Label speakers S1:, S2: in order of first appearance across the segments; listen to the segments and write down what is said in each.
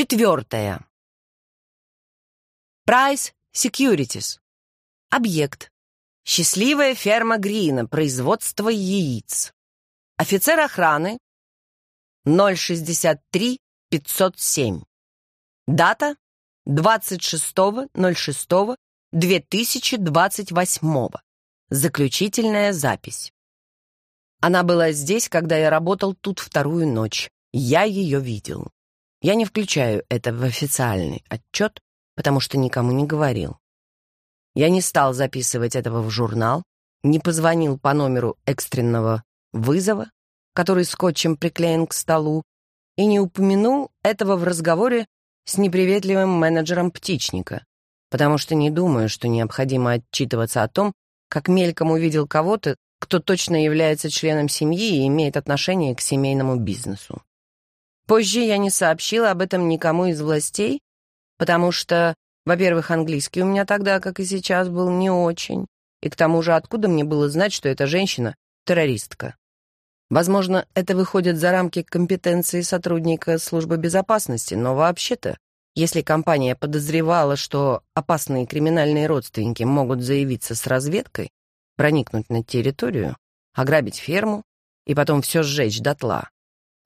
S1: Четвертое. Price Securities. Объект. Счастливая ферма Грина, производство яиц. Офицер охраны 063-507. Дата 26.06.2028. Заключительная запись. Она была здесь, когда я работал тут вторую ночь. Я ее видел. Я не включаю это в официальный отчет, потому что никому не говорил. Я не стал записывать этого в журнал, не позвонил по номеру экстренного вызова, который скотчем приклеен к столу, и не упомянул этого в разговоре с неприветливым менеджером птичника, потому что не думаю, что необходимо отчитываться о том, как мельком увидел кого-то, кто точно является членом семьи и имеет отношение к семейному бизнесу. Позже я не сообщила об этом никому из властей, потому что, во-первых, английский у меня тогда, как и сейчас, был не очень, и к тому же откуда мне было знать, что эта женщина — террористка? Возможно, это выходит за рамки компетенции сотрудника службы безопасности, но вообще-то, если компания подозревала, что опасные криминальные родственники могут заявиться с разведкой, проникнуть на территорию, ограбить ферму и потом все сжечь дотла,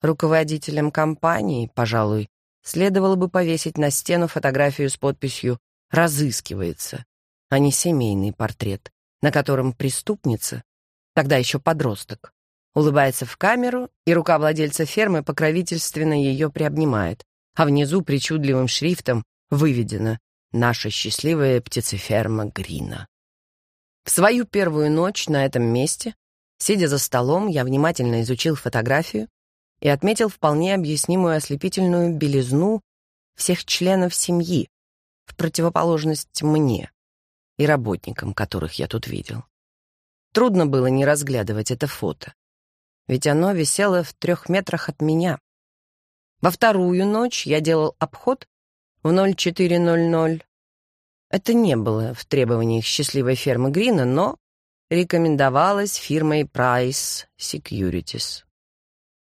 S1: Руководителем компании, пожалуй, следовало бы повесить на стену фотографию с подписью «Разыскивается», а не семейный портрет, на котором преступница, тогда еще подросток, улыбается в камеру, и рука владельца фермы покровительственно ее приобнимает, а внизу причудливым шрифтом выведено «Наша счастливая птицеферма Грина». В свою первую ночь на этом месте, сидя за столом, я внимательно изучил фотографию, и отметил вполне объяснимую ослепительную белизну всех членов семьи, в противоположность мне и работникам, которых я тут видел. Трудно было не разглядывать это фото, ведь оно висело в трех метрах от меня. Во вторую ночь я делал обход в 04.00. Это не было в требованиях счастливой фермы Грина, но рекомендовалось фирмой Price Securities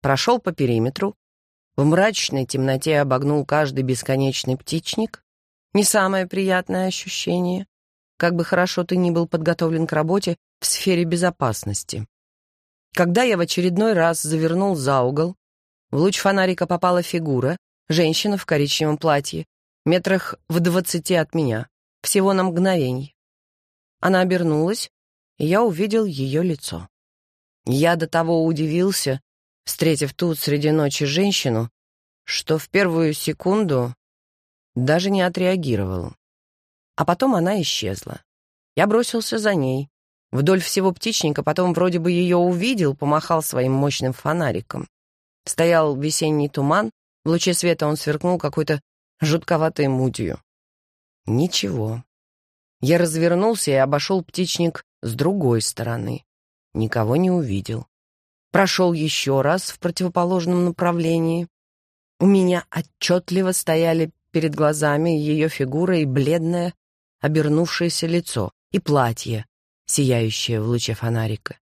S1: прошел по периметру, в мрачной темноте обогнул каждый бесконечный птичник. Не самое приятное ощущение, как бы хорошо ты ни был подготовлен к работе в сфере безопасности. Когда я в очередной раз завернул за угол, в луч фонарика попала фигура, женщина в коричневом платье, метрах в двадцати от меня, всего на мгновенье. Она обернулась, и я увидел ее лицо. Я до того удивился, встретив тут среди ночи женщину, что в первую секунду даже не отреагировал. А потом она исчезла. Я бросился за ней. Вдоль всего птичника, потом вроде бы ее увидел, помахал своим мощным фонариком. Стоял весенний туман, в луче света он сверкнул какой-то жутковатой мутью. Ничего. Я развернулся и обошел птичник с другой стороны. Никого не увидел прошел еще раз в противоположном направлении. У меня отчетливо стояли перед глазами ее фигура и бледное, обернувшееся лицо, и платье, сияющее в луче фонарика.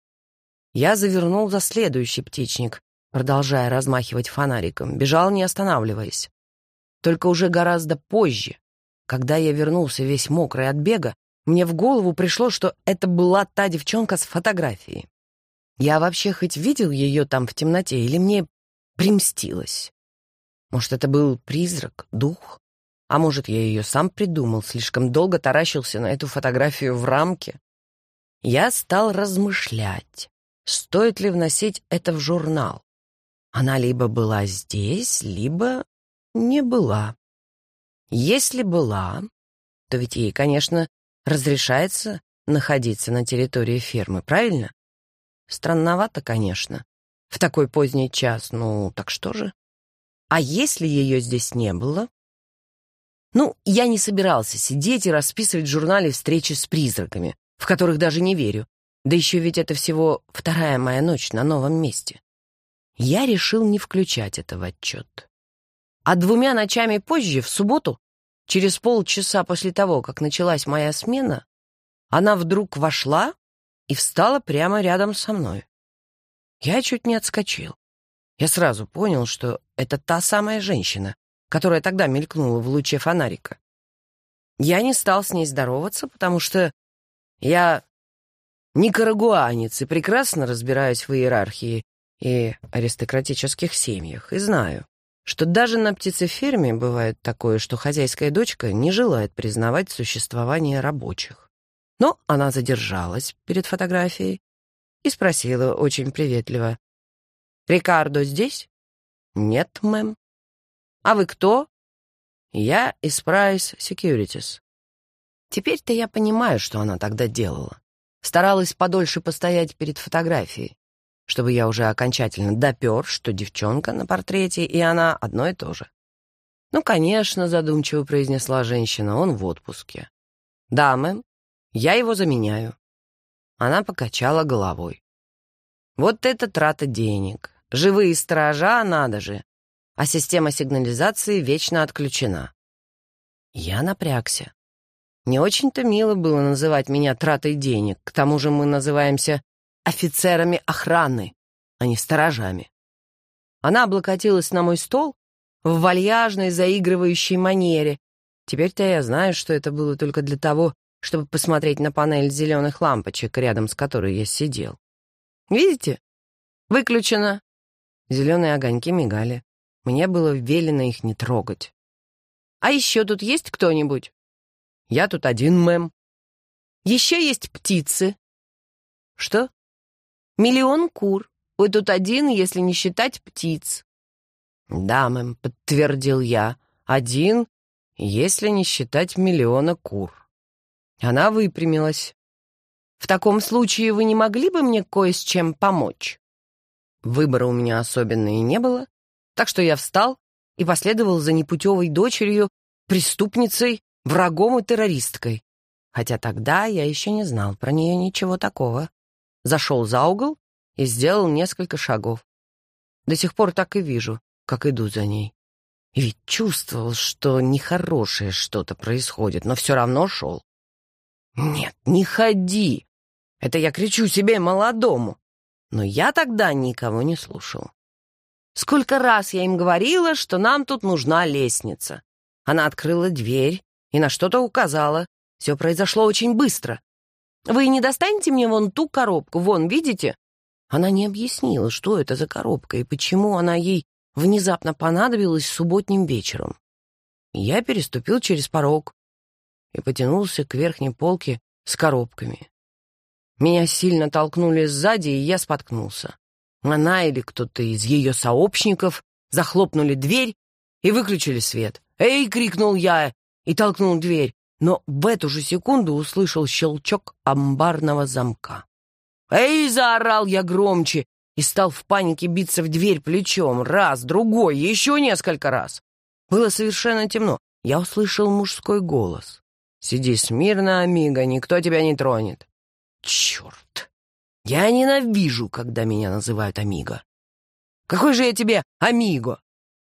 S1: Я завернул за следующий птичник, продолжая размахивать фонариком, бежал, не останавливаясь. Только уже гораздо позже, когда я вернулся весь мокрый от бега, мне в голову пришло, что это была та девчонка с фотографией. Я вообще хоть видел ее там в темноте или мне примстилось? Может, это был призрак, дух? А может, я ее сам придумал, слишком долго таращился на эту фотографию в рамке? Я стал размышлять, стоит ли вносить это в журнал. Она либо была здесь, либо не была. Если была, то ведь ей, конечно, разрешается находиться на территории фермы, правильно? Странновато, конечно, в такой поздний час, ну так что же? А если ее здесь не было? Ну, я не собирался сидеть и расписывать в журнале встречи с призраками, в которых даже не верю. Да еще ведь это всего вторая моя ночь на новом месте. Я решил не включать это в отчет. А двумя ночами позже, в субботу, через полчаса после того, как началась моя смена, она вдруг вошла и встала прямо рядом со мной. Я чуть не отскочил. Я сразу понял, что это та самая женщина, которая тогда мелькнула в луче фонарика. Я не стал с ней здороваться, потому что я никарагуанец и прекрасно разбираюсь в иерархии и аристократических семьях, и знаю, что даже на птицеферме бывает такое, что хозяйская дочка не желает признавать существование рабочих. Но она задержалась перед фотографией и спросила очень приветливо. «Рикардо здесь?» «Нет, мэм». «А вы кто?» «Я из Price Securities». Теперь-то я понимаю, что она тогда делала. Старалась подольше постоять перед фотографией, чтобы я уже окончательно допер, что девчонка на портрете и она одно и то же. «Ну, конечно», — задумчиво произнесла женщина, — «он в отпуске». «Да, мэм», я его заменяю». Она покачала головой. «Вот это трата денег. Живые сторожа, надо же. А система сигнализации вечно отключена». Я напрягся. Не очень-то мило было называть меня тратой денег. К тому же мы называемся офицерами охраны, а не сторожами. Она облокотилась на мой стол в вальяжной заигрывающей манере. Теперь-то я знаю, что это было только для того, чтобы посмотреть на панель зеленых лампочек, рядом с которой я сидел. «Видите? Выключено!» Зеленые огоньки мигали. Мне было велено их не трогать. «А еще тут есть кто-нибудь?» «Я тут один, мэм». «Еще есть птицы». «Что?» «Миллион кур. Вы тут один, если не считать птиц». «Да, мэм», — подтвердил я. «Один, если не считать миллиона кур». Она выпрямилась. «В таком случае вы не могли бы мне кое с чем помочь?» Выбора у меня особенно и не было, так что я встал и последовал за непутевой дочерью, преступницей, врагом и террористкой. Хотя тогда я еще не знал про нее ничего такого. Зашел за угол и сделал несколько шагов. До сих пор так и вижу, как иду за ней. И ведь чувствовал, что нехорошее что-то происходит, но все равно шел. Нет, не ходи. Это я кричу себе молодому. Но я тогда никого не слушал. Сколько раз я им говорила, что нам тут нужна лестница. Она открыла дверь и на что-то указала. Все произошло очень быстро. Вы не достанете мне вон ту коробку, вон, видите? Она не объяснила, что это за коробка и почему она ей внезапно понадобилась субботним вечером. Я переступил через порог и потянулся к верхней полке с коробками. Меня сильно толкнули сзади, и я споткнулся. Она или кто-то из ее сообщников захлопнули дверь и выключили свет. «Эй!» — крикнул я и толкнул дверь, но в эту же секунду услышал щелчок амбарного замка. «Эй!» — заорал я громче и стал в панике биться в дверь плечом. Раз, другой, еще несколько раз. Было совершенно темно. Я услышал мужской голос. Сиди смирно, амиго, никто тебя не тронет. Черт! Я ненавижу, когда меня называют амиго. Какой же я тебе амиго,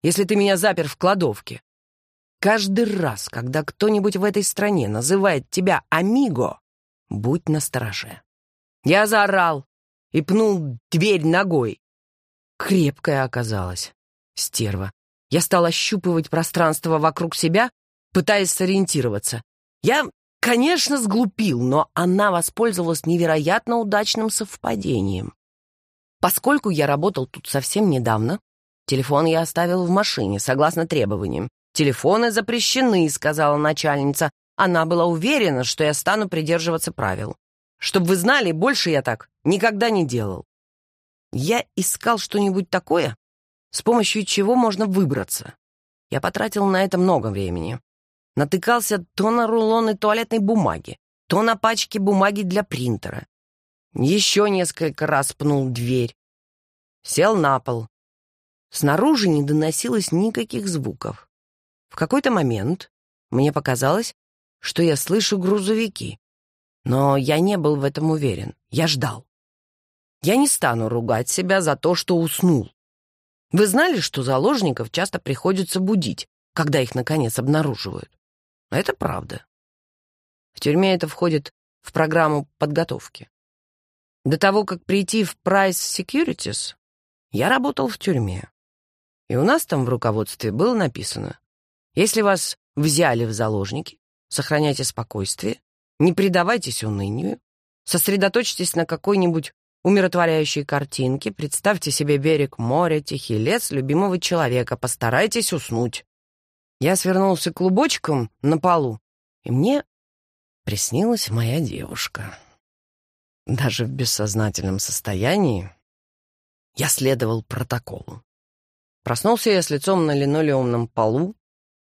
S1: если ты меня запер в кладовке? Каждый раз, когда кто-нибудь в этой стране называет тебя амиго, будь настороже. Я заорал и пнул дверь ногой. Крепкая оказалась стерва. Я стал ощупывать пространство вокруг себя, пытаясь сориентироваться. Я, конечно, сглупил, но она воспользовалась невероятно удачным совпадением. Поскольку я работал тут совсем недавно, телефон я оставил в машине, согласно требованиям. «Телефоны запрещены», — сказала начальница. Она была уверена, что я стану придерживаться правил. «Чтобы вы знали, больше я так никогда не делал». Я искал что-нибудь такое, с помощью чего можно выбраться. Я потратил на это много времени натыкался то на рулоны туалетной бумаги, то на пачки бумаги для принтера. Еще несколько раз пнул дверь. Сел на пол. Снаружи не доносилось никаких звуков. В какой-то момент мне показалось, что я слышу грузовики. Но я не был в этом уверен. Я ждал. Я не стану ругать себя за то, что уснул. Вы знали, что заложников часто приходится будить, когда их, наконец, обнаруживают? Это правда. В тюрьме это входит в программу подготовки. До того, как прийти в Price Securities, я работал в тюрьме. И у нас там в руководстве было написано, если вас взяли в заложники, сохраняйте спокойствие, не предавайтесь унынию, сосредоточьтесь на какой-нибудь умиротворяющей картинке, представьте себе берег моря, тихий лес любимого человека, постарайтесь уснуть. Я свернулся клубочком на полу, и мне приснилась моя девушка. Даже в бессознательном состоянии я следовал протоколу. Проснулся я с лицом на линолеумном полу,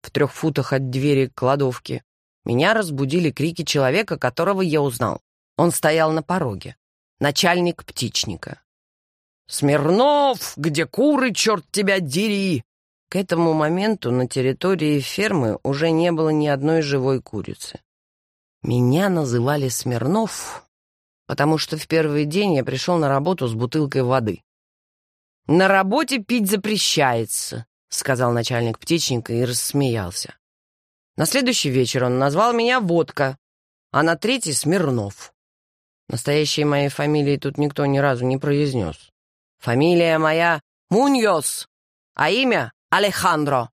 S1: в трех футах от двери кладовки. Меня разбудили крики человека, которого я узнал. Он стоял на пороге. Начальник птичника. «Смирнов, где куры, черт тебя дери!» К этому моменту на территории фермы уже не было ни одной живой курицы. Меня называли Смирнов, потому что в первый день я пришел на работу с бутылкой воды. «На работе пить запрещается», — сказал начальник птичника и рассмеялся. На следующий вечер он назвал меня «Водка», а на третий — Смирнов. Настоящей моей фамилии тут никто ни разу не произнес. Фамилия моя — Муньос, а имя Алехандро.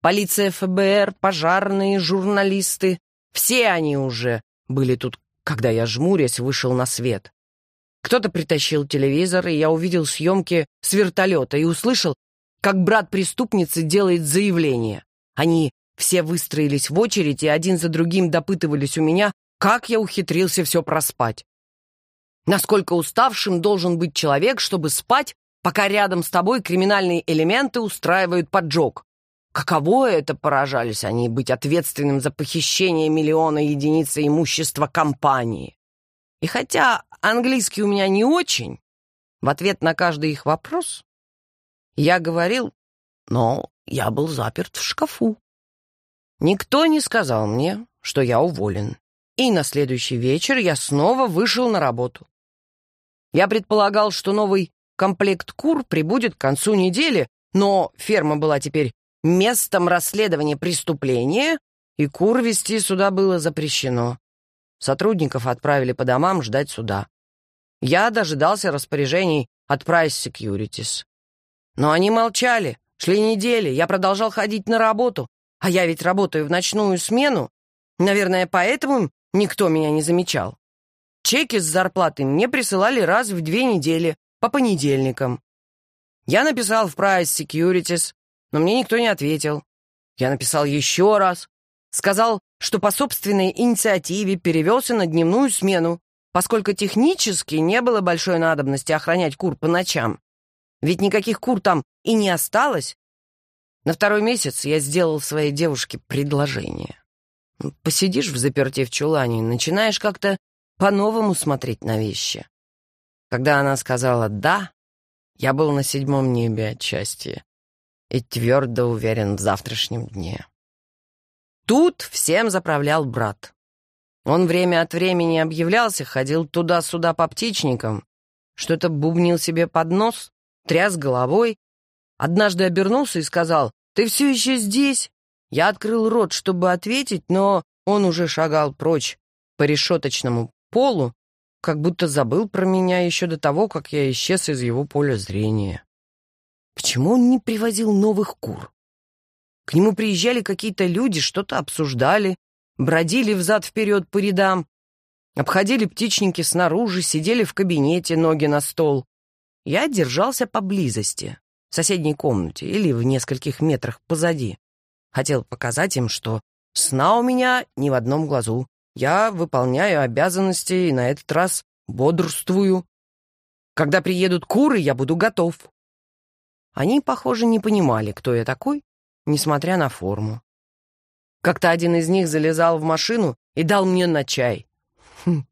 S1: Полиция ФБР, пожарные, журналисты. Все они уже были тут, когда я, жмурясь, вышел на свет. Кто-то притащил телевизор, и я увидел съемки с вертолета и услышал, как брат преступницы делает заявление. Они все выстроились в очередь и один за другим допытывались у меня, как я ухитрился все проспать. Насколько уставшим должен быть человек, чтобы спать пока рядом с тобой криминальные элементы устраивают поджог. Каково это, поражались они, быть ответственным за похищение миллиона единиц имущества компании? И хотя английский у меня не очень, в ответ на каждый их вопрос я говорил, но я был заперт в шкафу. Никто не сказал мне, что я уволен. И на следующий вечер я снова вышел на работу. Я предполагал, что новый Комплект кур прибудет к концу недели, но ферма была теперь местом расследования преступления, и кур вести сюда было запрещено. Сотрудников отправили по домам ждать суда. Я дожидался распоряжений от Price Securities. Но они молчали, шли недели, я продолжал ходить на работу, а я ведь работаю в ночную смену. Наверное, поэтому никто меня не замечал. Чеки с зарплаты мне присылали раз в две недели, по понедельникам. Я написал в Price Securities, но мне никто не ответил. Я написал еще раз. Сказал, что по собственной инициативе перевелся на дневную смену, поскольку технически не было большой надобности охранять кур по ночам. Ведь никаких кур там и не осталось. На второй месяц я сделал своей девушке предложение. Посидишь в заперти в чулане, и начинаешь как-то по-новому смотреть на вещи. Когда она сказала «да», я был на седьмом небе отчасти и твердо уверен в завтрашнем дне. Тут всем заправлял брат. Он время от времени объявлялся, ходил туда-сюда по птичникам, что-то бубнил себе под нос, тряс головой. Однажды обернулся и сказал «Ты все еще здесь?» Я открыл рот, чтобы ответить, но он уже шагал прочь по решеточному полу, как будто забыл про меня еще до того, как я исчез из его поля зрения. Почему он не привозил новых кур? К нему приезжали какие-то люди, что-то обсуждали, бродили взад-вперед по рядам, обходили птичники снаружи, сидели в кабинете, ноги на стол. Я держался поблизости, в соседней комнате или в нескольких метрах позади. Хотел показать им, что сна у меня ни в одном глазу. Я выполняю обязанности и на этот раз бодрствую. Когда приедут куры, я буду готов». Они, похоже, не понимали, кто я такой, несмотря на форму. Как-то один из них залезал в машину и дал мне на чай. Хм.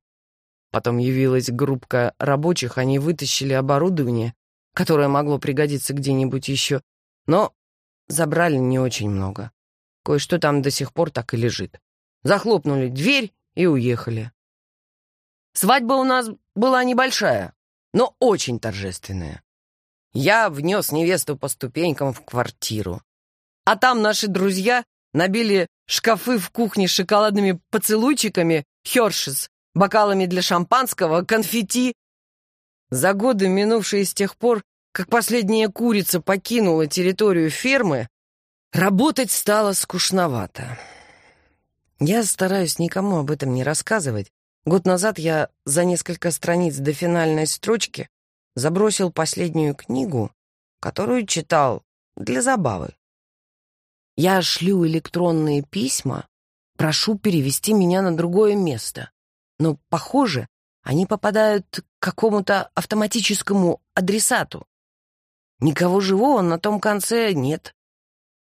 S1: Потом явилась группка рабочих, они вытащили оборудование, которое могло пригодиться где-нибудь еще, но забрали не очень много. Кое-что там до сих пор так и лежит захлопнули дверь и уехали. Свадьба у нас была небольшая, но очень торжественная. Я внес невесту по ступенькам в квартиру. А там наши друзья набили шкафы в кухне шоколадными поцелуйчиками, Хершес, бокалами для шампанского, конфетти. За годы, минувшие с тех пор, как последняя курица покинула территорию фермы, работать стало скучновато. Я стараюсь никому об этом не рассказывать. Год назад я за несколько страниц до финальной строчки забросил последнюю книгу, которую читал для забавы. Я шлю электронные письма, прошу перевести меня на другое место. Но, похоже, они попадают к какому-то автоматическому адресату. Никого живого на том конце нет.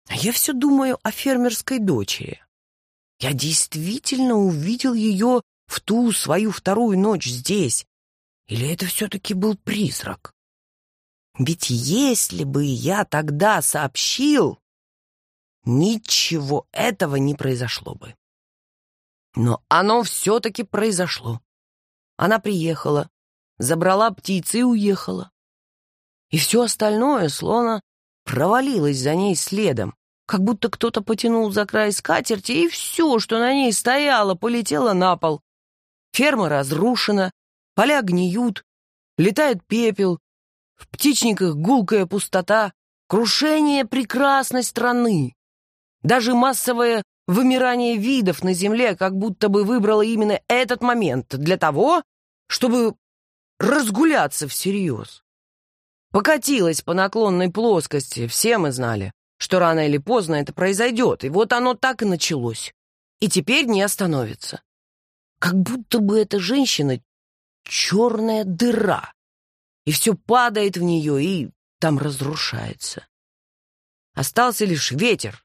S1: А я все думаю о фермерской дочери. Я действительно увидел ее в ту свою вторую ночь здесь. Или это все-таки был призрак? Ведь если бы я тогда сообщил, ничего этого не произошло бы. Но оно все-таки произошло. Она приехала, забрала птицы и уехала. И все остальное словно провалилось за ней следом как будто кто-то потянул за край скатерти, и все, что на ней стояло, полетело на пол. Ферма разрушена, поля гниют, летает пепел, в птичниках гулкая пустота, крушение прекрасной страны. Даже массовое вымирание видов на Земле как будто бы выбрало именно этот момент для того, чтобы разгуляться всерьез. Покатилась по наклонной плоскости, все мы знали что рано или поздно это произойдет, и вот оно так и началось. И теперь не остановится. Как будто бы эта женщина черная дыра, и все падает в нее, и там разрушается. Остался лишь ветер.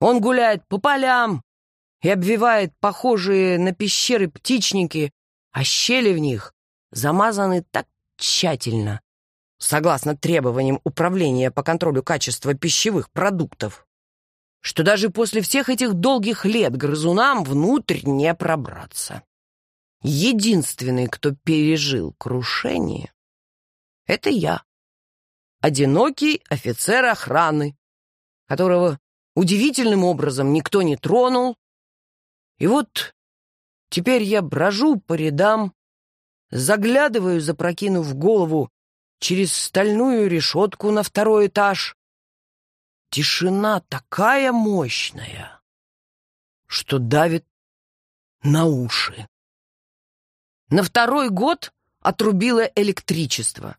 S1: Он гуляет по полям и обвивает похожие на пещеры птичники, а щели в них замазаны так тщательно, согласно требованиям Управления по контролю качества пищевых продуктов, что даже после всех этих долгих лет грызунам внутрь не пробраться. Единственный, кто пережил крушение, это я, одинокий офицер охраны, которого удивительным образом никто не тронул. И вот теперь я брожу по рядам, заглядываю, запрокинув голову, через стальную решетку на второй этаж. Тишина такая мощная, что давит на уши. На второй год отрубило электричество.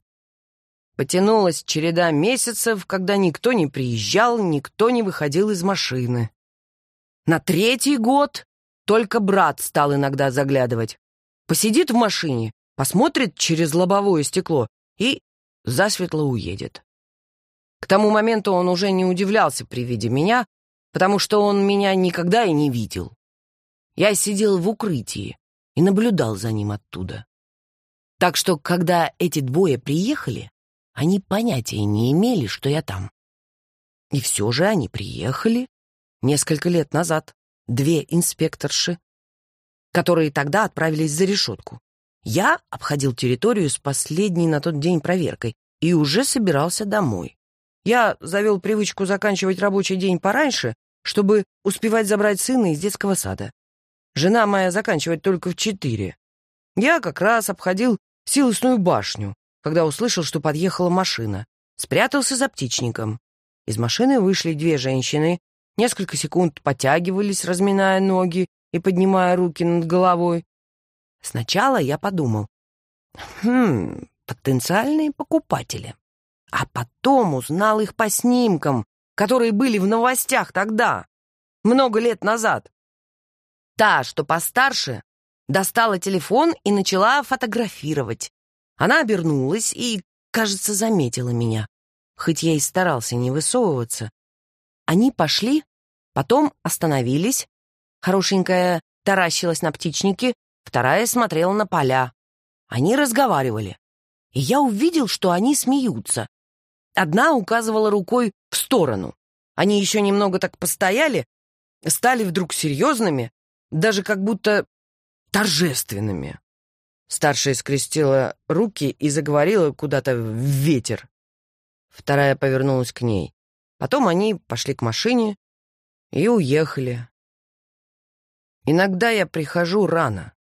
S1: Потянулась череда месяцев, когда никто не приезжал, никто не выходил из машины. На третий год только брат стал иногда заглядывать. Посидит в машине, посмотрит через лобовое стекло и засветло уедет. К тому моменту он уже не удивлялся при виде меня, потому что он меня никогда и не видел. Я сидел в укрытии и наблюдал за ним оттуда. Так что, когда эти двое приехали, они понятия не имели, что я там. И все же они приехали несколько лет назад, две инспекторши, которые тогда отправились за решетку. Я обходил территорию с последней на тот день проверкой и уже собирался домой. Я завел привычку заканчивать рабочий день пораньше, чтобы успевать забрать сына из детского сада. Жена моя заканчивает только в четыре. Я как раз обходил силосную башню, когда услышал, что подъехала машина. Спрятался за птичником. Из машины вышли две женщины, несколько секунд потягивались, разминая ноги и поднимая руки над головой, Сначала я подумал, хм, потенциальные покупатели. А потом узнал их по снимкам, которые были в новостях тогда, много лет назад. Та, что постарше, достала телефон и начала фотографировать. Она обернулась и, кажется, заметила меня, хоть я и старался не высовываться. Они пошли, потом остановились. Хорошенькая таращилась на птичнике вторая смотрела на поля. Они разговаривали. И я увидел, что они смеются. Одна указывала рукой в сторону. Они еще немного так постояли, стали вдруг серьезными, даже как будто торжественными. Старшая скрестила руки и заговорила куда-то в ветер. Вторая повернулась к ней. Потом они пошли к машине и уехали. Иногда я прихожу рано.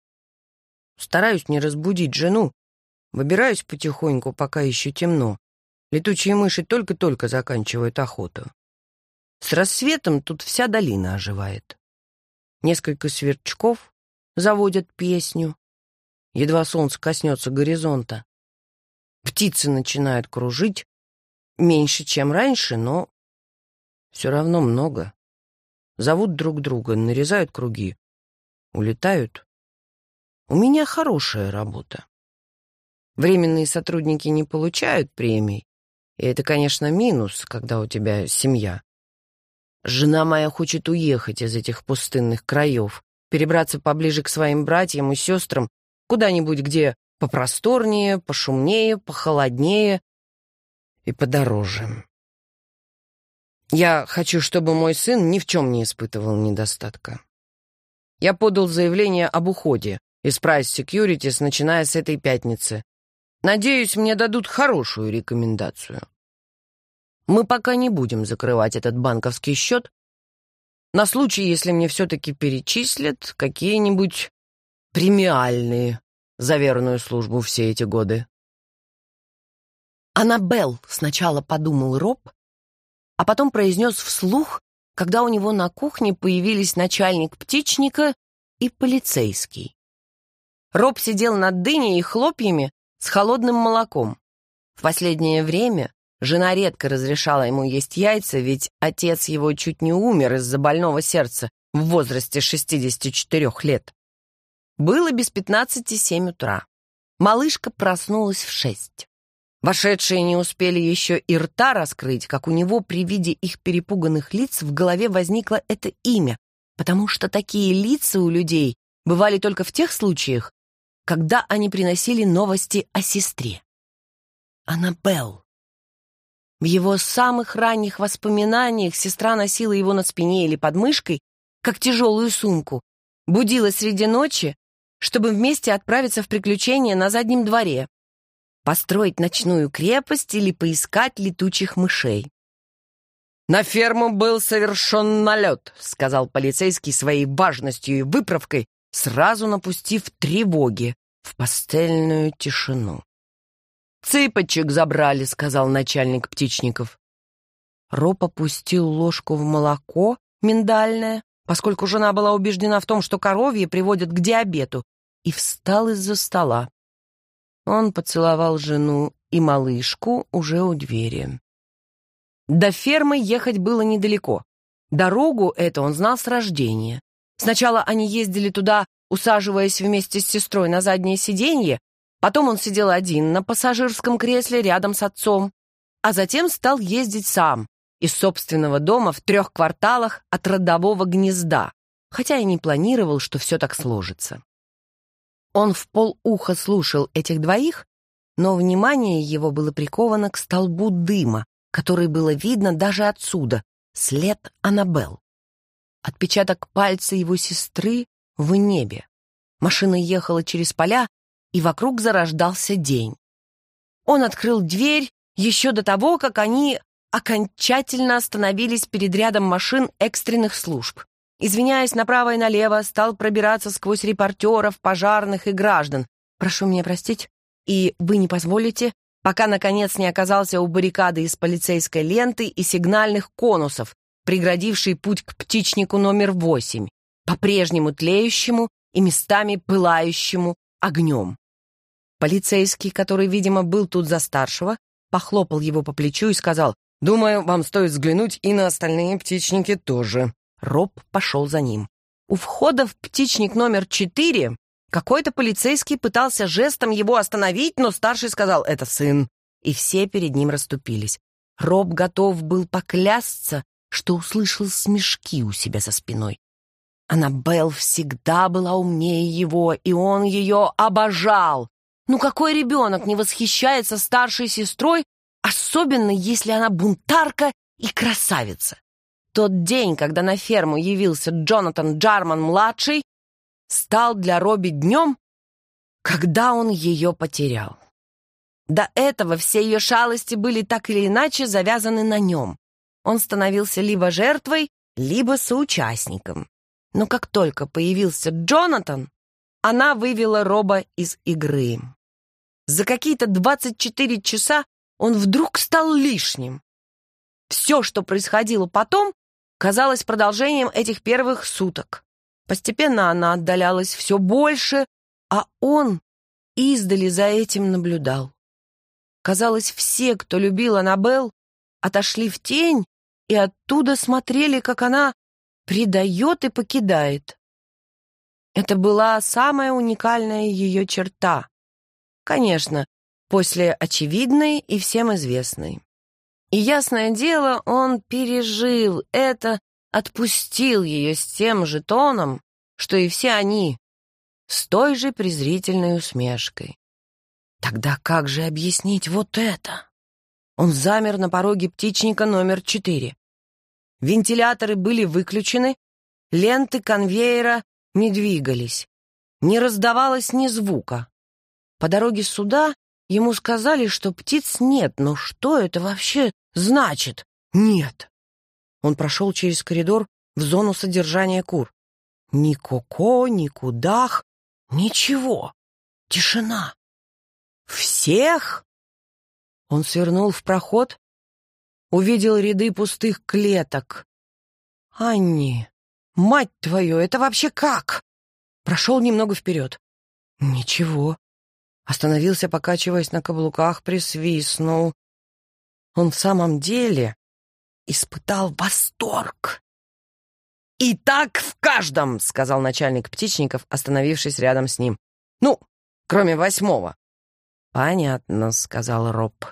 S1: Стараюсь не разбудить жену. Выбираюсь потихоньку, пока еще темно. Летучие мыши только-только заканчивают охоту. С рассветом тут вся долина оживает. Несколько сверчков заводят песню. Едва солнце коснется горизонта. Птицы начинают кружить. Меньше, чем раньше, но все равно много. Зовут друг друга, нарезают круги, улетают у меня хорошая работа. Временные сотрудники не получают премий, и это, конечно, минус, когда у тебя семья. Жена моя хочет уехать из этих пустынных краев, перебраться поближе к своим братьям и сестрам, куда-нибудь, где попросторнее, пошумнее, похолоднее и подороже. Я хочу, чтобы мой сын ни в чем не испытывал недостатка. Я подал заявление об уходе, из Price Securities, начиная с этой пятницы. Надеюсь, мне дадут хорошую рекомендацию. Мы пока не будем закрывать этот банковский счет, на случай, если мне все-таки перечислят какие-нибудь премиальные за верную службу все эти годы.
S2: «Аннабелл», — сначала подумал Роб, а потом произнес вслух, когда у него на кухне появились начальник птичника и полицейский. Роб сидел над дыней и хлопьями с холодным молоком. В последнее время жена редко разрешала ему есть яйца, ведь отец его чуть не умер из-за больного сердца в возрасте 64 лет. Было без 15-7 утра. Малышка проснулась в 6. Вошедшие не успели еще и рта раскрыть, как у него при виде их перепуганных лиц в голове возникло это имя, потому что такие лица у людей бывали только в тех случаях, когда они приносили новости о сестре. Аннабелл. В его самых ранних воспоминаниях сестра носила его на спине или под мышкой, как тяжелую сумку, будила среди ночи, чтобы вместе отправиться в приключения на заднем дворе, построить ночную крепость или поискать летучих мышей.
S1: «На ферму был совершен налет», — сказал полицейский своей важностью и выправкой, сразу напустив тревоги в пастельную тишину. «Цыпочек забрали», — сказал начальник птичников. Роб опустил ложку в молоко миндальное, поскольку жена была убеждена в том, что коровье приводят к диабету, и встал из-за стола. Он поцеловал жену и малышку уже у двери. До фермы ехать было недалеко. Дорогу эту он знал с рождения. Сначала они ездили туда, усаживаясь вместе с сестрой на заднее сиденье, потом он сидел один на пассажирском кресле рядом с отцом, а затем стал ездить сам из собственного дома в трех кварталах от родового гнезда, хотя и не планировал, что все так сложится. Он в полуха слушал этих двоих, но внимание его было приковано к столбу дыма, который было видно даже отсюда, след Аннабелл. Отпечаток пальца его сестры в небе. Машина ехала через поля, и вокруг зарождался день. Он открыл дверь еще до того, как они окончательно остановились перед рядом машин экстренных служб. Извиняясь направо и налево, стал пробираться сквозь репортеров, пожарных и граждан. «Прошу меня простить, и вы не позволите?» пока, наконец, не оказался у баррикады из полицейской ленты и сигнальных конусов, преградивший путь к птичнику номер восемь, по-прежнему тлеющему и местами пылающему огнем. Полицейский, который, видимо, был тут за старшего, похлопал его по плечу и сказал, «Думаю, вам стоит взглянуть и на остальные птичники тоже». Роб пошел за ним. У входа в птичник номер четыре какой-то полицейский пытался жестом его остановить, но старший сказал «это сын», и все перед ним расступились. Роб готов был поклясться, что услышал смешки у себя за спиной. Аннабелл всегда была умнее его, и он ее обожал. Ну какой ребенок не восхищается старшей сестрой, особенно если она бунтарка и красавица? Тот день, когда на ферму явился Джонатан Джарман-младший, стал для Робби днем, когда он ее потерял. До этого все ее шалости были так или иначе завязаны на нем он становился либо жертвой, либо соучастником. Но как только появился Джонатан, она вывела Роба из игры. За какие-то 24 часа он вдруг стал лишним. Все, что происходило потом,
S2: казалось продолжением этих первых суток. Постепенно она отдалялась все больше, а он издали за этим наблюдал. Казалось, все, кто любил Аннабелл, отошли в тень и оттуда смотрели, как она предает и покидает. Это была самая уникальная ее черта. Конечно, после очевидной и всем известной. И ясное дело, он пережил это, отпустил ее с тем же тоном, что и все они, с той же презрительной усмешкой. Тогда как же объяснить вот это? Он замер на пороге птичника номер четыре. Вентиляторы были выключены, ленты конвейера не двигались. Не раздавалось ни звука. По дороге сюда ему сказали, что птиц нет, но что это вообще значит «нет»? Он прошел через коридор в зону содержания кур. Ни коко, ни кудах, ничего. Тишина. «Всех?» Он свернул в проход, увидел ряды пустых клеток. «Анни, мать твою, это вообще как?» Прошел немного вперед. «Ничего». Остановился, покачиваясь на каблуках, присвистнул. Он в самом деле испытал восторг. «И так в каждом!» — сказал начальник птичников, остановившись рядом с ним. «Ну, кроме восьмого». «Понятно», — сказал Роб.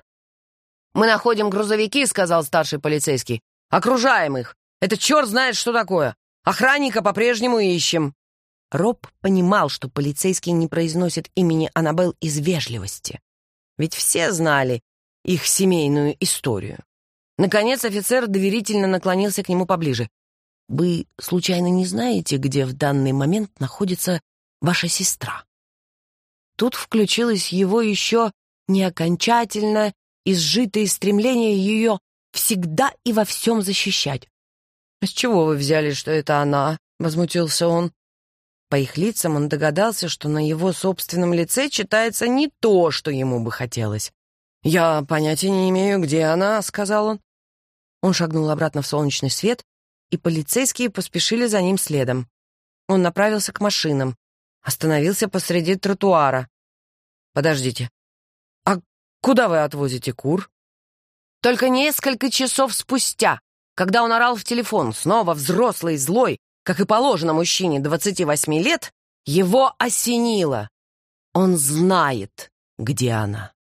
S2: «Мы находим грузовики», — сказал старший полицейский. «Окружаем их. Это черт знает, что такое. Охранника по-прежнему ищем». Роб понимал, что полицейский не произносит имени Аннабелл из вежливости. Ведь все знали их семейную историю. Наконец офицер доверительно наклонился к нему поближе. «Вы, случайно, не знаете, где в данный момент находится ваша сестра?» Тут включилась его еще не окончательно изжитые стремления ее всегда и во всем защищать. А «С чего вы взяли, что это она?» — возмутился он. По их лицам он догадался, что на его собственном лице читается не то, что ему бы хотелось. «Я понятия не имею, где она», — сказал он. Он шагнул обратно в солнечный свет, и полицейские поспешили за ним следом. Он направился к машинам, остановился посреди тротуара. «Подождите», Куда вы отвозите кур? Только несколько часов спустя, когда он орал в телефон, снова взрослый и злой, как и положено мужчине 28 лет, его осенило. Он знает, где она.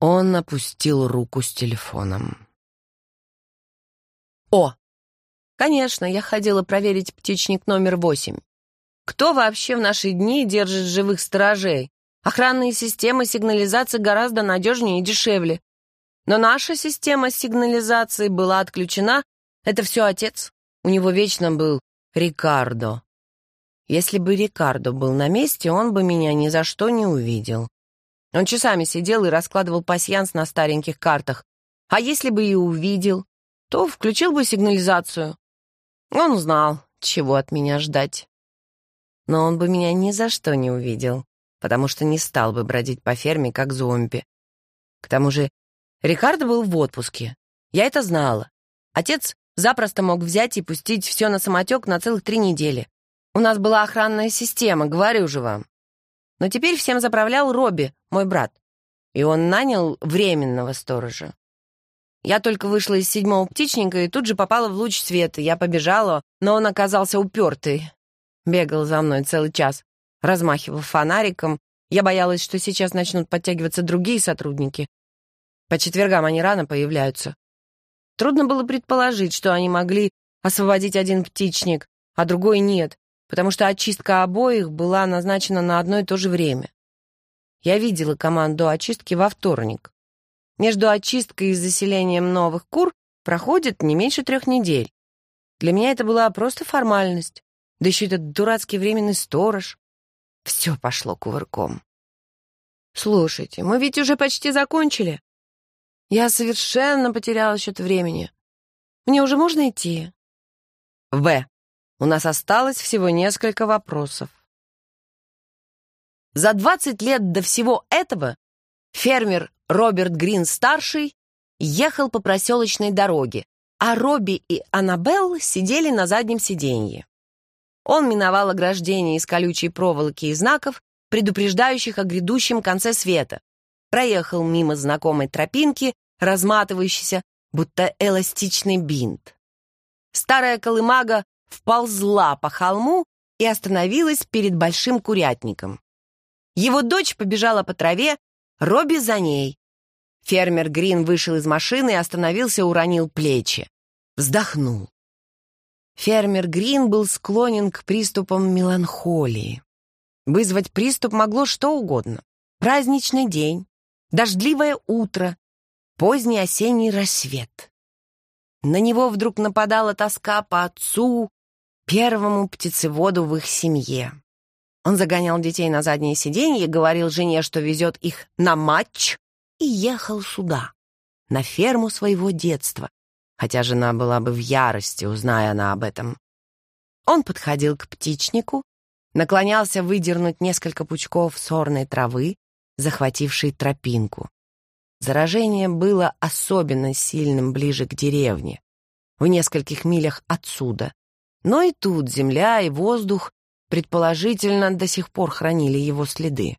S2: Он опустил руку с телефоном. О, конечно, я ходила проверить птичник номер восемь. Кто вообще в наши дни держит живых сторожей? Охранные системы сигнализации гораздо надежнее и дешевле. Но наша система сигнализации была отключена. Это все отец. У него вечно был Рикардо. Если бы Рикардо был на месте, он бы меня ни за что не увидел. Он часами сидел и раскладывал пасьянс на стареньких картах. А если бы и увидел, то включил бы сигнализацию. Он знал, чего от меня ждать. Но он бы меня ни за что не увидел потому что не стал бы бродить по ферме как зомби. К тому же Рикардо был в отпуске. Я это знала. Отец запросто мог взять и пустить все на самотек на целых три недели. У нас была охранная система, говорю же вам. Но теперь всем заправлял Робби, мой брат. И он нанял временного сторожа. Я только вышла из седьмого птичника и тут же попала в луч света. Я побежала, но он оказался упертый. Бегал за мной целый час размахивал фонариком. Я боялась, что сейчас начнут подтягиваться другие сотрудники. По четвергам они рано появляются. Трудно было предположить, что они могли освободить один птичник, а другой нет, потому что очистка обоих была назначена на одно и то же время. Я видела команду очистки во вторник. Между очисткой и заселением новых кур проходит не меньше трех недель. Для меня это была просто формальность. Да еще этот дурацкий временный сторож. Все пошло кувырком. «Слушайте, мы ведь уже почти закончили. Я совершенно потеряла счет времени. Мне уже можно идти?» «В. У нас осталось всего несколько вопросов». За 20 лет до всего этого фермер Роберт Грин-старший ехал по проселочной дороге, а Робби и Аннабелл сидели на заднем сиденье. Он миновал ограждение из колючей проволоки и знаков, предупреждающих о грядущем конце света. Проехал мимо знакомой тропинки, разматывающейся, будто эластичный бинт. Старая колымага вползла по холму и остановилась перед большим курятником. Его дочь побежала по траве, Робби за ней. Фермер Грин вышел из машины и остановился, уронил плечи. Вздохнул фермер Грин был склонен к приступам меланхолии. Вызвать приступ могло что угодно. Праздничный день, дождливое утро, поздний осенний рассвет. На него вдруг нападала тоска по отцу, первому птицеводу в их семье. Он загонял детей на заднее сиденье, говорил жене, что везет их на матч, и ехал сюда, на ферму своего детства, хотя жена была бы в ярости, узная она об этом. Он подходил к птичнику, наклонялся выдернуть несколько пучков сорной травы, захватившей тропинку. Заражение было особенно сильным ближе к деревне, в нескольких милях отсюда. Но и тут земля и воздух, предположительно, до сих пор хранили его следы.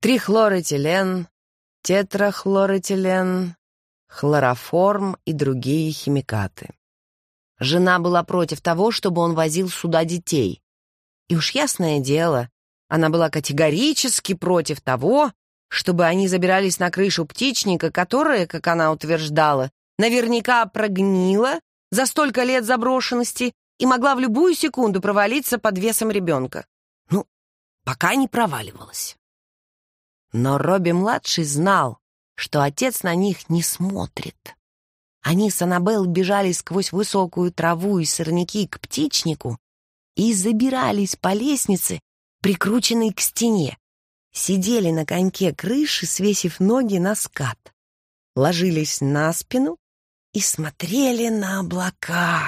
S2: Трихлоретилен, тетрахлоретилен, хлороформ и другие химикаты. Жена была против того, чтобы он возил сюда детей. И уж ясное дело, она была категорически против того, чтобы они забирались на крышу птичника, которая, как она утверждала, наверняка прогнила за столько лет заброшенности и могла в любую секунду провалиться под весом ребенка. Ну, пока не проваливалась. Но Робби-младший знал, что отец на них не смотрит. Они с Аннабелл бежали сквозь высокую траву и сорняки к птичнику и забирались по лестнице, прикрученной к стене. Сидели на коньке крыши, свесив ноги на скат. Ложились на спину и смотрели на облака.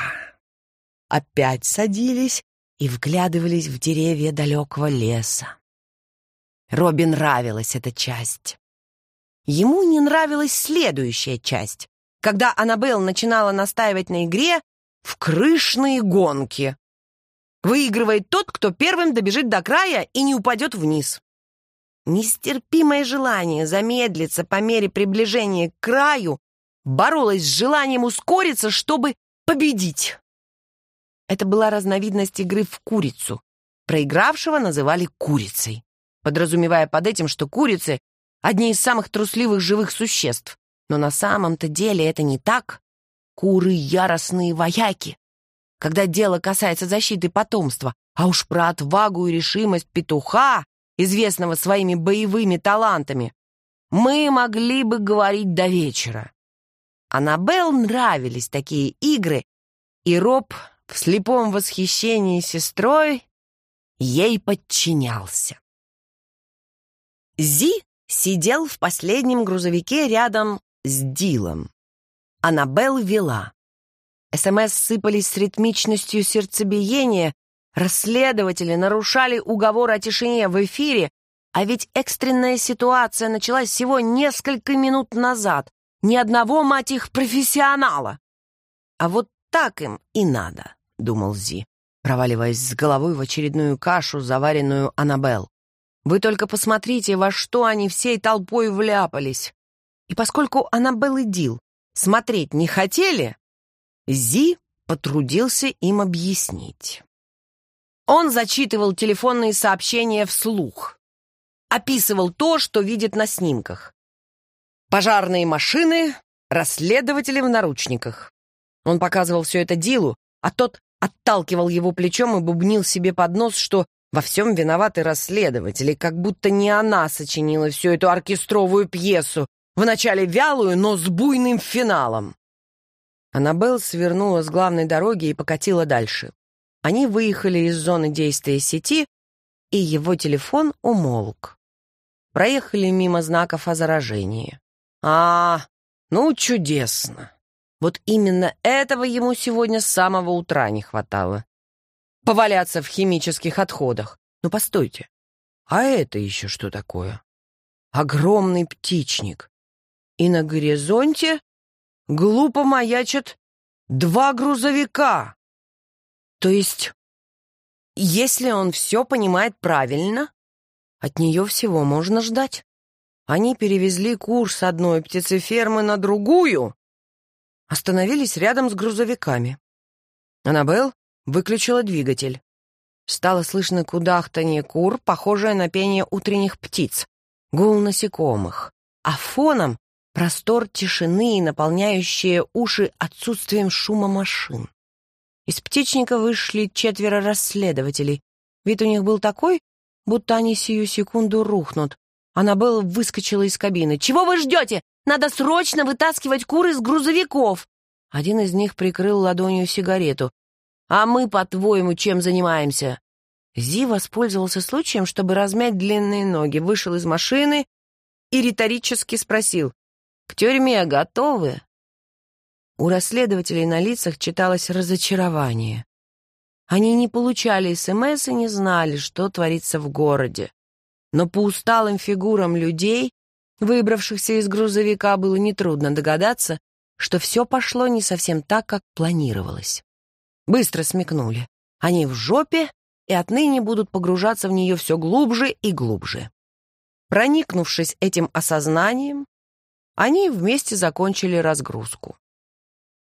S2: Опять садились и вглядывались в деревья далекого леса. Робин нравилась эта часть. Ему не нравилась следующая часть, когда Аннабелл начинала настаивать на игре в крышные гонки. Выигрывает тот, кто первым добежит до края и не упадет вниз. Нестерпимое желание замедлиться по мере приближения к краю боролось с желанием ускориться, чтобы победить. Это была разновидность игры в курицу. Проигравшего называли курицей, подразумевая под этим, что курицы одни из самых трусливых живых существ. Но на самом-то деле это не так. Куры — яростные вояки. Когда дело касается защиты потомства, а уж про отвагу и решимость петуха, известного своими боевыми талантами, мы могли бы говорить до вечера. Аннабелл нравились такие игры, и Роб в слепом восхищении сестрой ей подчинялся. Зи сидел в последнем грузовике рядом с Дилом. Аннабелл вела. СМС сыпались с ритмичностью сердцебиения, расследователи нарушали уговор о тишине в эфире, а ведь экстренная ситуация началась всего несколько минут назад. Ни одного, мать их, профессионала. А вот так им и надо, думал Зи, проваливаясь с головой в очередную кашу, заваренную Аннабелл. Вы только посмотрите, во что они всей толпой вляпались. И поскольку Аннабелл и Дил смотреть не хотели, Зи потрудился им объяснить. Он зачитывал телефонные сообщения вслух, описывал то, что видит на снимках. Пожарные машины, расследователи в наручниках. Он показывал все это Дилу, а тот отталкивал его плечом и бубнил себе под нос, что во всем виноваты расследователи, как будто не она сочинила всю эту оркестровую пьесу, вначале вялую, но с буйным финалом. Аннабелл свернула с главной дороги и покатила дальше. Они выехали из зоны действия сети, и его телефон умолк. Проехали мимо знаков о заражении. «А, ну чудесно! Вот именно этого ему сегодня с самого утра не хватало поваляться в химических отходах. Ну, постойте, а это еще что такое? Огромный птичник. И на горизонте глупо маячат два грузовика. То есть, если он все понимает правильно, от нее всего можно ждать. Они перевезли курс с одной птицефермы на другую, остановились рядом с грузовиками. Аннабелл выключила двигатель. Стало слышно кудахтанье кур, похожее на пение утренних птиц, гул насекомых, а фоном простор тишины, наполняющие уши отсутствием шума машин. Из птичника вышли четверо расследователей. Вид у них был такой, будто они сию секунду рухнут. Аннабелла выскочила из кабины. «Чего вы ждете? Надо срочно вытаскивать куры из грузовиков!» Один из них прикрыл ладонью сигарету. А мы, по-твоему, чем занимаемся?» Зи воспользовался случаем, чтобы размять длинные ноги, вышел из машины и риторически спросил. «К тюрьме готовы?» У расследователей на лицах читалось разочарование. Они не получали СМС и не знали, что творится в городе. Но по усталым фигурам людей, выбравшихся из грузовика, было нетрудно догадаться, что все пошло не совсем так, как планировалось быстро смекнули. Они в жопе и отныне будут погружаться в нее все глубже и глубже. Проникнувшись этим осознанием, они вместе закончили разгрузку.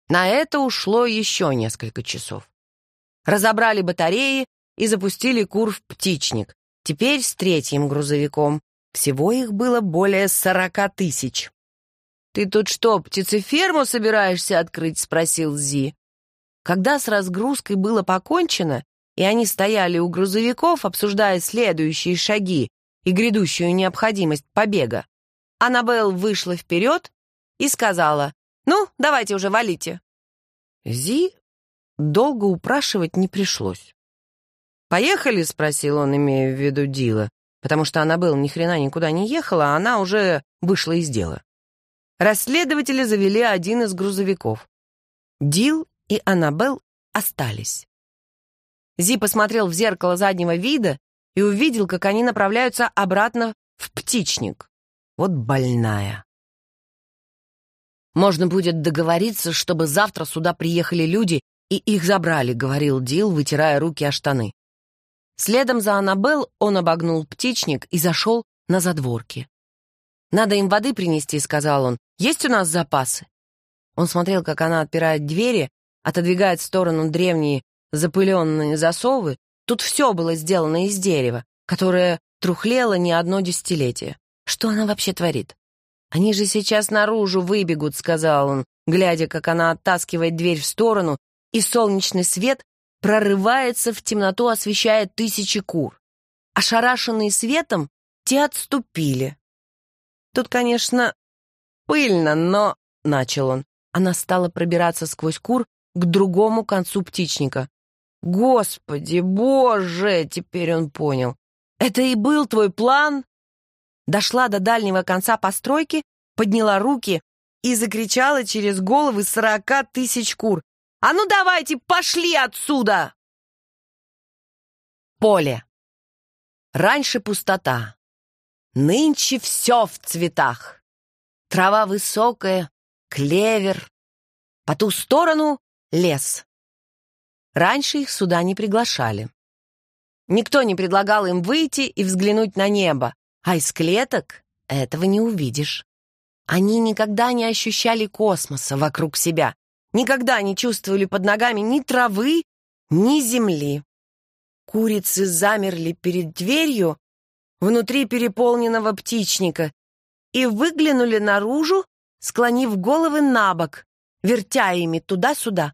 S2: На это ушло еще несколько часов. Разобрали батареи и запустили кур в птичник, теперь с третьим грузовиком. Всего их было более сорока тысяч. «Ты тут что, птицеферму собираешься открыть?» — спросил Зи. Когда с разгрузкой было покончено, и они стояли у грузовиков, обсуждая следующие шаги и грядущую необходимость побега, Аннабелл вышла вперед и сказала, «Ну, давайте уже валите». Зи долго упрашивать не пришлось. «Поехали?» — спросил он, имея в виду Дила, потому что Аннабелл ни хрена никуда не ехала, а она уже вышла из дела. Расследователи завели один из грузовиков. Дил и Аннабелл остались. Зи посмотрел в зеркало заднего вида и увидел, как они направляются обратно в птичник. Вот больная. «Можно будет договориться, чтобы завтра сюда приехали люди и их забрали», — говорил Дил, вытирая руки о штаны. Следом за Аннабелл он обогнул птичник и зашел на задворки. «Надо им воды принести», — сказал он. «Есть у нас запасы?» Он смотрел, как она отпирает двери, отодвигает в сторону древние запыленные засовы, тут все было сделано из дерева, которое трухлело не одно десятилетие. Что она вообще творит? «Они же сейчас наружу выбегут», — сказал он, глядя, как она оттаскивает дверь в сторону, и солнечный свет прорывается в темноту, освещая тысячи кур. Ошарашенные светом, те отступили. «Тут, конечно, пыльно, но...» — начал он. Она стала пробираться сквозь кур, к другому концу птичника. «Господи, Боже!» — теперь он понял. «Это и был твой план?» Дошла до дальнего конца постройки, подняла руки и закричала через головы сорока тысяч кур. «А ну давайте, пошли отсюда!» Поле. Раньше пустота. Нынче все в цветах. Трава высокая, клевер. По ту сторону лес. Раньше их сюда не приглашали. Никто не предлагал им выйти и взглянуть на небо, а из клеток этого не увидишь. Они никогда не ощущали космоса вокруг себя, никогда не чувствовали под ногами ни травы, ни земли. Курицы замерли перед дверью внутри переполненного птичника и выглянули наружу, склонив головы на бок, вертя ими туда-сюда,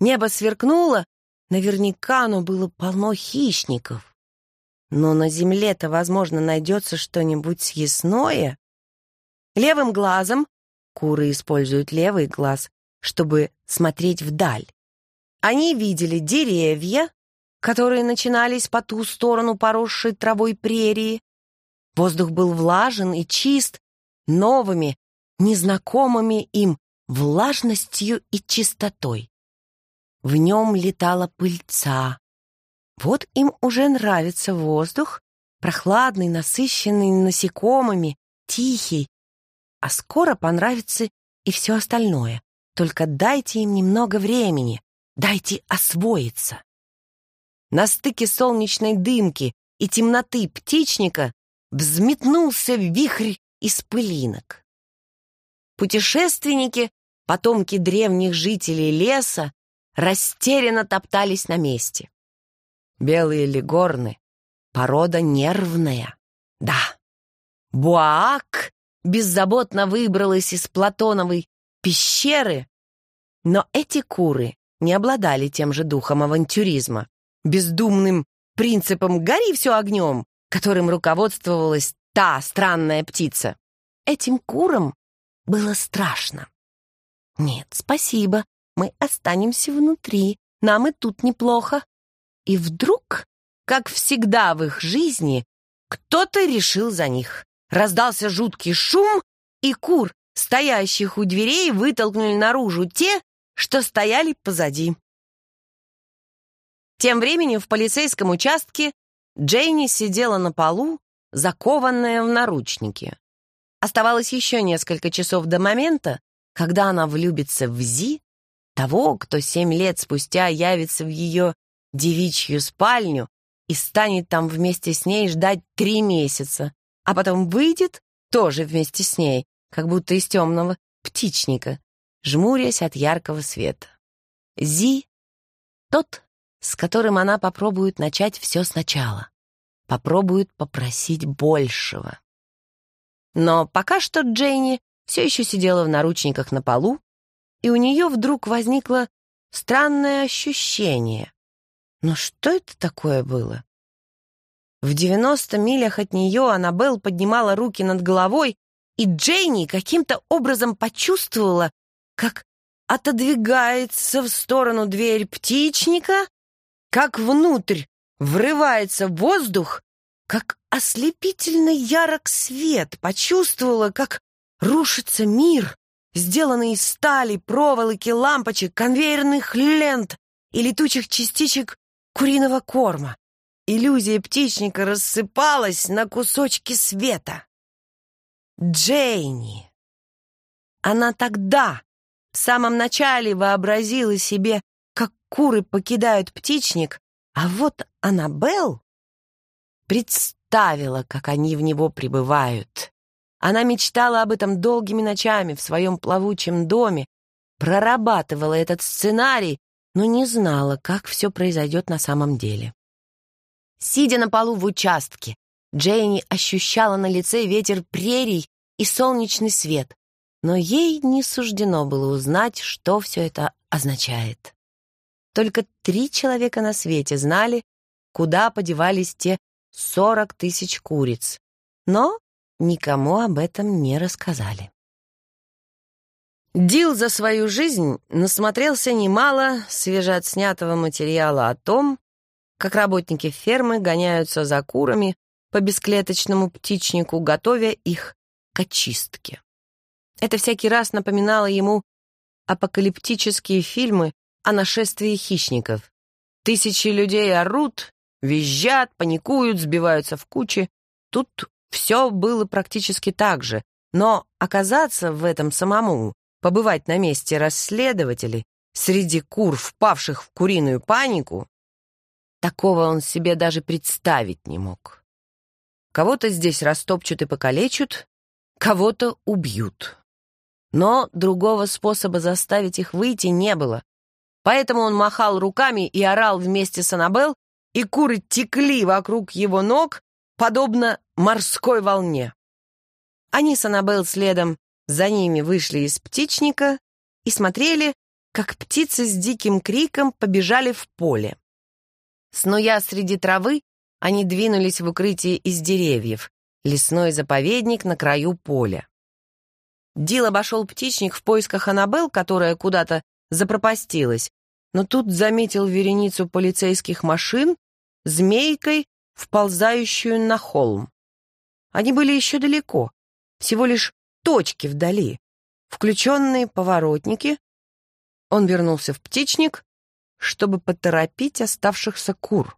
S2: Небо сверкнуло, наверняка оно было полно хищников. Но на земле-то, возможно, найдется что-нибудь съестное. Левым глазом куры используют левый глаз, чтобы смотреть вдаль. Они видели деревья, которые начинались по ту сторону поросшей травой прерии. Воздух был влажен и чист новыми, незнакомыми им влажностью и чистотой в нем летала пыльца. Вот им уже нравится воздух, прохладный, насыщенный насекомыми, тихий. А скоро понравится и все остальное. Только дайте им немного времени, дайте освоиться. На стыке солнечной дымки и темноты птичника взметнулся вихрь из пылинок. Путешественники, потомки древних жителей леса, растерянно топтались на месте. Белые легорны — порода нервная. Да, Буаак! беззаботно выбралась из Платоновой пещеры, но эти куры не обладали тем же духом авантюризма, бездумным принципом «гори все огнем», которым руководствовалась та странная птица. Этим курам было страшно. Нет, спасибо, мы останемся внутри, нам и тут неплохо. И вдруг, как всегда в их жизни, кто-то решил за них. Раздался жуткий шум, и кур, стоящих у дверей, вытолкнули наружу те, что стояли позади. Тем временем в полицейском участке Джейни сидела на полу, закованная в наручники. Оставалось еще несколько часов до момента, когда она влюбится в Зи того, кто семь лет спустя явится в ее девичью спальню и станет там вместе с ней ждать три месяца, а потом выйдет тоже вместе с ней, как будто из темного птичника, жмурясь от яркого света. Зи — тот, с которым она попробует начать все сначала, попробует попросить большего. Но пока что Джейни все еще сидела в наручниках на полу, и у нее вдруг возникло странное ощущение. Но что это такое было? В 90 милях от нее Аннабелл поднимала руки над головой, и Джейни каким-то образом почувствовала, как отодвигается в сторону дверь птичника, как внутрь врывается воздух, как ослепительно ярок свет, почувствовала, как рушится мир, Сделанные из стали, проволоки, лампочек, конвейерных лент и летучих частичек куриного корма. Иллюзия птичника рассыпалась на кусочки света. Джейни. Она тогда, в самом начале, вообразила себе, как куры покидают птичник, а вот Аннабелл представила, как они в него прибывают. Она мечтала об этом долгими ночами в своем плавучем доме, прорабатывала этот сценарий, но не знала, как все произойдет на самом деле. Сидя на полу в участке, Джейни ощущала на лице ветер прерий и солнечный свет, но ей не суждено было узнать, что все это означает. Только три человека на свете знали, куда подевались те 40 тысяч куриц. Но никому об этом не рассказали. Дил за свою жизнь насмотрелся немало свежеотснятого материала о том, как работники фермы гоняются за курами по бесклеточному птичнику, готовя их к очистке. Это всякий раз напоминало ему апокалиптические фильмы о нашествии хищников. Тысячи людей орут, визжат, паникуют, сбиваются в кучи. Тут все было практически так же, но оказаться в этом самому, побывать на месте расследователей, среди кур, впавших в куриную панику, такого он себе даже представить не мог. Кого-то здесь растопчут и покалечат, кого-то убьют. Но другого способа заставить их выйти не было. Поэтому он махал руками и орал вместе с Аннабелл, и куры текли вокруг его ног, подобно морской волне. Они с Аннабелл следом за ними вышли из птичника и смотрели, как птицы с диким криком побежали в поле. Снуя среди травы, они двинулись в укрытие из деревьев, лесной заповедник на краю поля. Дил обошел птичник в поисках Аннабелл, которая куда-то запропастилась, но тут заметил вереницу полицейских машин, змейкой вползающую на холм. Они были еще далеко, всего лишь точки вдали, включенные поворотники. Он вернулся в птичник, чтобы поторопить оставшихся кур.